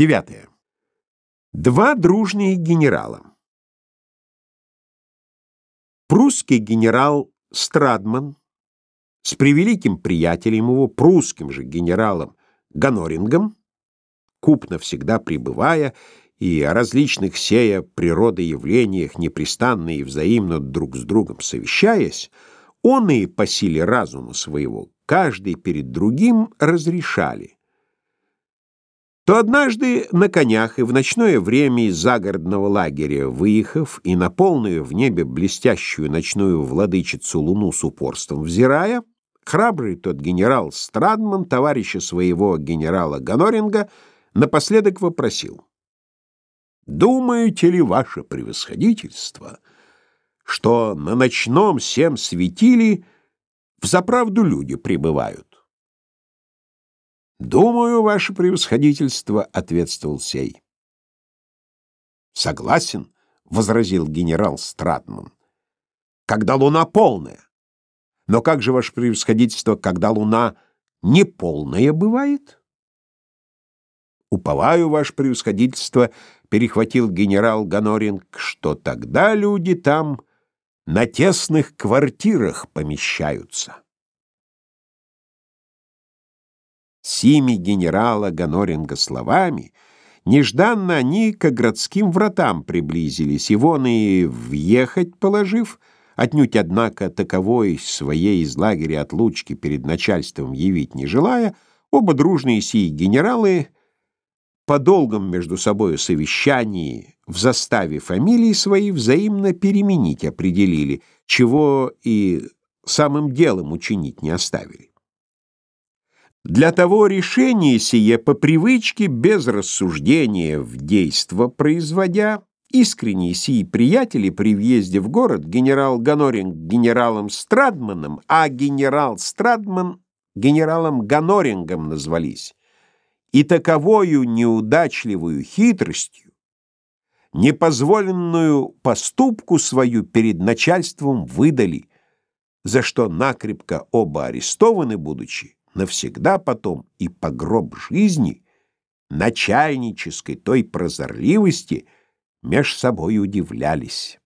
Девятое. Два дружные генерала. Прусский генерал Страдман с превеликим приятелем его, прусским же генералом Ганорингом, купно всегда пребывая и о различных сея природы явлениях непрестанно и взаимно друг с другом совещаясь, он и по силе разума своего каждый перед другим разрешали — то однажды на конях и в ночное время из загородного лагеря выехав и на полную в небе блестящую ночную владычицу луну с упорством взирая, храбрый тот генерал Страдман товарища своего генерала Ганоринга напоследок вопросил. «Думаете ли, ваше превосходительство, что на ночном всем светили взаправду люди пребывают?» Думаю, ваше превосходительство, ответствовал сей. Согласен, возразил генерал Стратман. Когда луна полная. Но как же ваше превосходительство, когда луна неполная бывает? Уповаю, ваше превосходительство, перехватил генерал Ганоринг, что тогда люди там на тесных квартирах помещаются. Сими генерала Ганоринга словами нежданно они к городским вратам приблизились, и вон и въехать положив, отнюдь, однако, таковой своей из лагеря отлучки перед начальством явить не желая, оба дружные сии генералы по долгом между собою совещании в заставе фамилии свои взаимно переменить определили, чего и самым делом учинить не оставили. Для того решение сие по привычке, без рассуждения в действо производя, искренние сии приятели при въезде в город генерал Ганоринг генералом Страдманом, а генерал Страдман генералом Ганорингом назвались, и таковою неудачливую хитростью, непозволенную поступку свою перед начальством выдали, за что накрепко оба арестованы будучи, навсегда потом и по гроб жизни начальнической той прозорливости меж собой удивлялись.